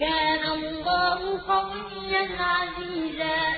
وَكَانَ اللَّهُ قَوِيًّا عَزِيزًا.